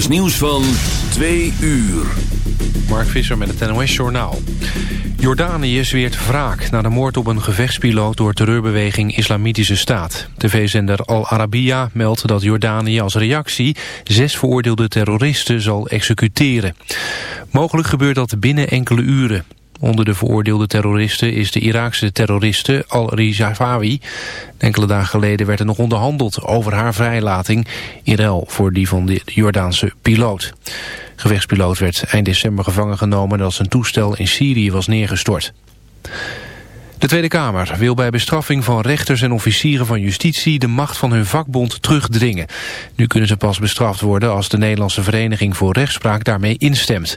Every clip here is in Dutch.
NOS nieuws van 2 uur. Mark Visser met het NOS Journaal. Jordanië zweert wraak na de moord op een gevechtspiloot door terreurbeweging Islamitische Staat. TV-zender Al Arabiya meldt dat Jordanië als reactie zes veroordeelde terroristen zal executeren. Mogelijk gebeurt dat binnen enkele uren. Onder de veroordeelde terroristen is de Iraakse terroriste Al-Rizafawi. Enkele dagen geleden werd er nog onderhandeld over haar vrijlating... in ruil voor die van de Jordaanse piloot. Gevechtspiloot werd eind december gevangen genomen... nadat zijn toestel in Syrië was neergestort. De Tweede Kamer wil bij bestraffing van rechters en officieren van justitie de macht van hun vakbond terugdringen. Nu kunnen ze pas bestraft worden als de Nederlandse Vereniging voor Rechtspraak daarmee instemt.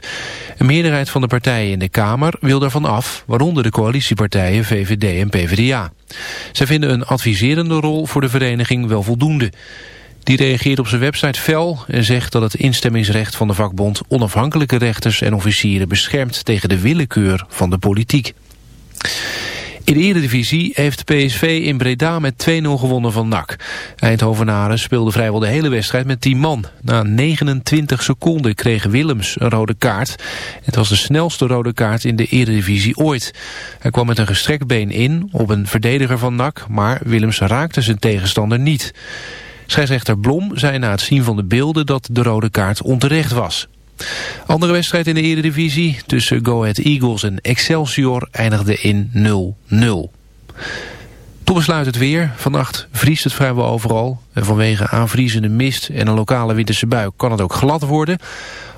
Een meerderheid van de partijen in de Kamer wil daarvan af, waaronder de coalitiepartijen VVD en PvdA. Zij vinden een adviserende rol voor de vereniging wel voldoende. Die reageert op zijn website fel en zegt dat het instemmingsrecht van de vakbond onafhankelijke rechters en officieren beschermt tegen de willekeur van de politiek. In de Eredivisie heeft PSV in Breda met 2-0 gewonnen van NAC. Eindhovenaren speelde vrijwel de hele wedstrijd met 10 man. Na 29 seconden kreeg Willems een rode kaart. Het was de snelste rode kaart in de Eredivisie ooit. Hij kwam met een gestrekt been in op een verdediger van NAC, maar Willems raakte zijn tegenstander niet. Scheidsrechter Blom zei na het zien van de beelden dat de rode kaart onterecht was. Andere wedstrijd in de Eredivisie tussen Go Ahead Eagles en Excelsior eindigde in 0-0. Toen besluit het weer. Vannacht vriest het vrijwel overal. En vanwege aanvriezende mist en een lokale winterse bui kan het ook glad worden.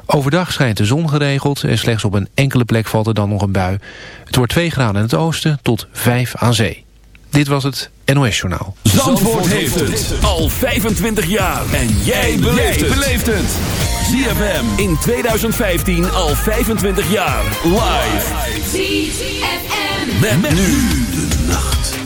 Overdag schijnt de zon geregeld en slechts op een enkele plek valt er dan nog een bui. Het wordt 2 graden in het oosten tot 5 aan zee. Dit was het NOS Journaal. Zandvoort, Zandvoort heeft het al 25 jaar. En jij beleeft het. ZFM in 2015 al 25 jaar. Live. ZFM. Met, met nu de nacht.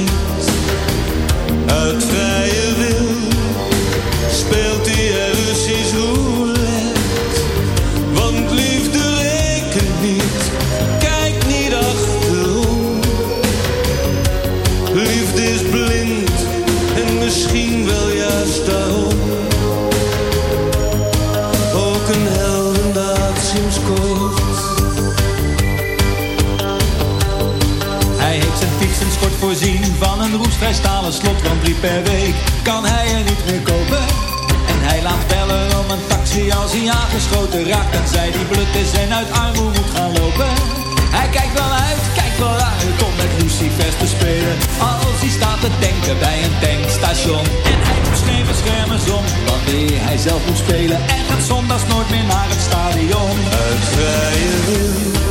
Roestvrij stalen slot, want drie per week kan hij er niet meer kopen. En hij laat bellen om een taxi als hij aangeschoten raakt en zij die blut is en uit armoede moet gaan lopen. Hij kijkt wel uit, kijkt wel uit om met Lucifers te spelen, als hij staat te denken bij een tankstation. En hij doet geen beschermers om, wanneer hij zelf moet spelen en gaat zondags nooit meer naar het stadion. Uit vrije wil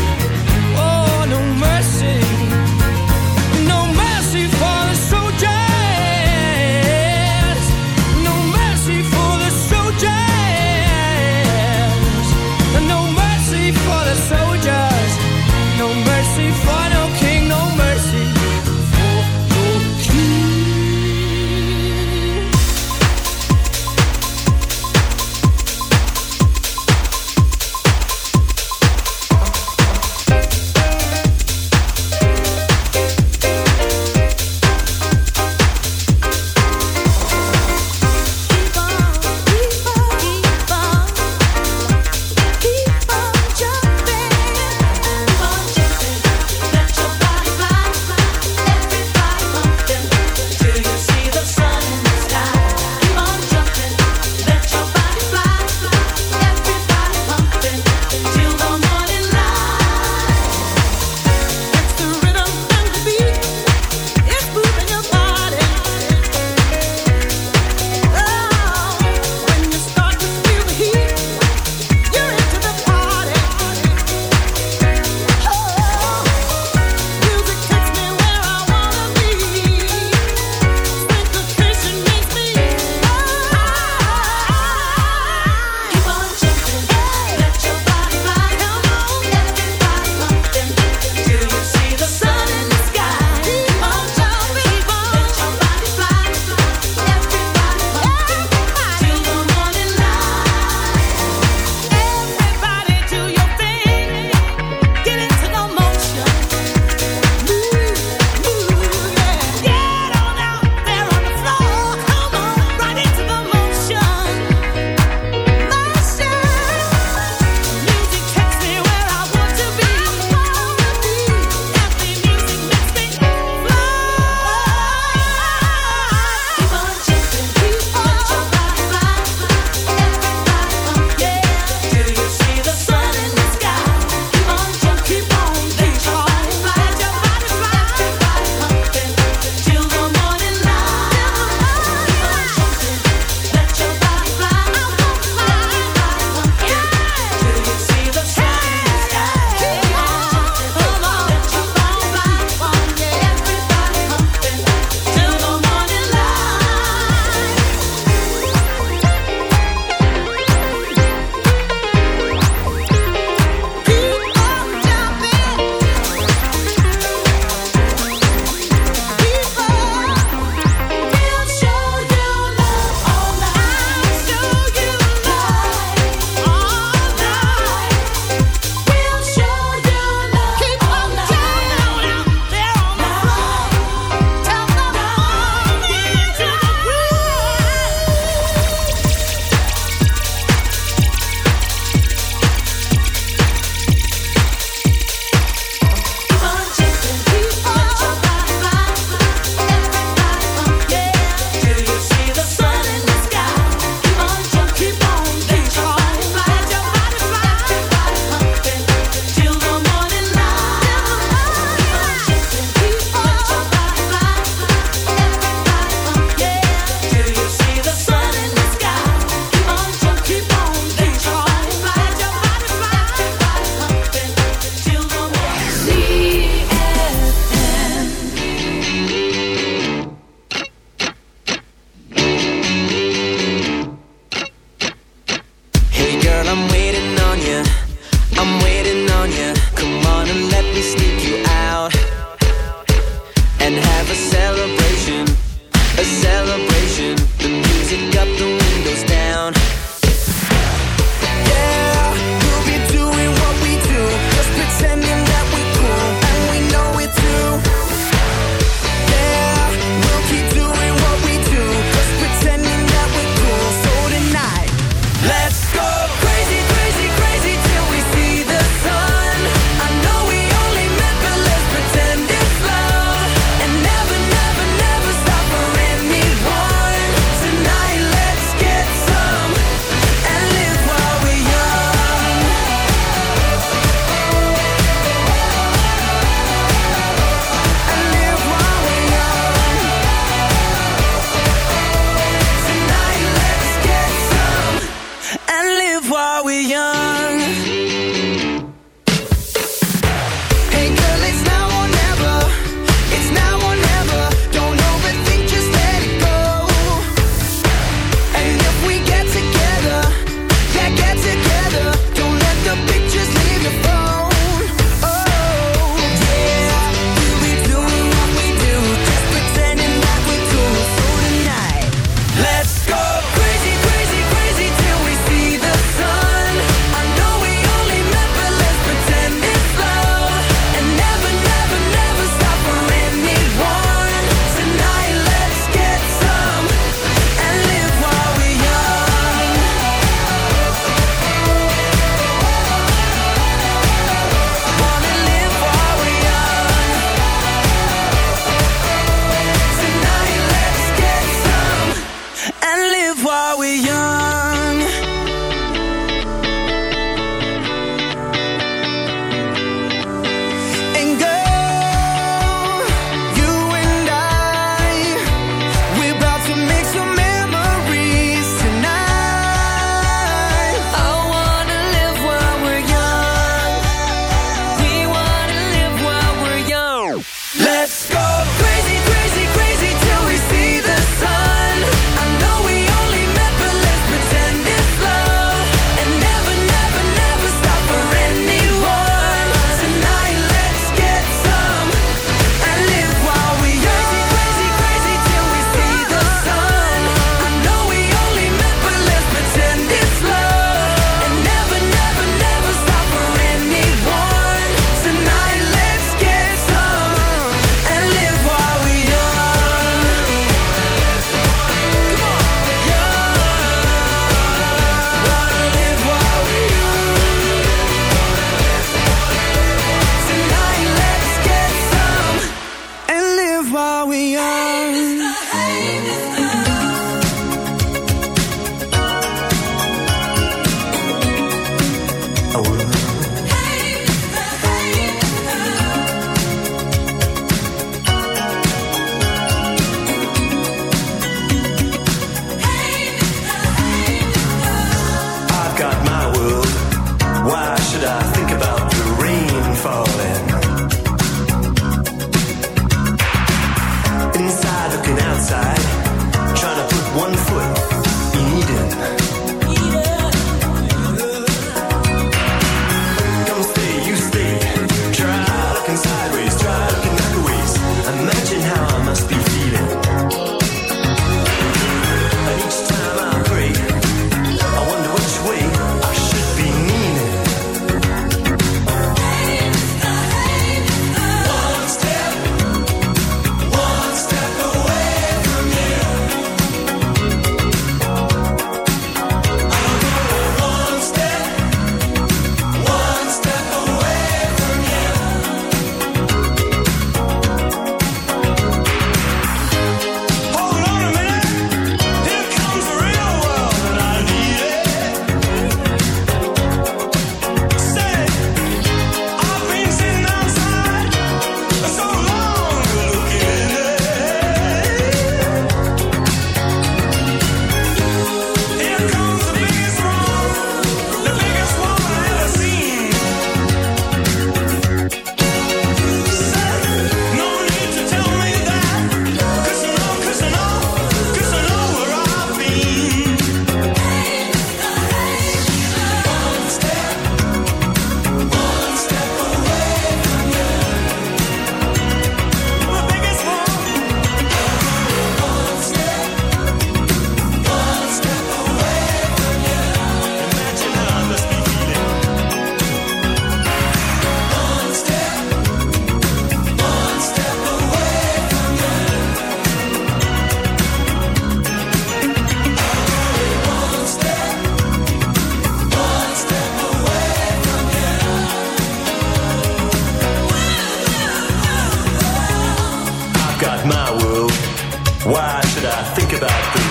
think about things.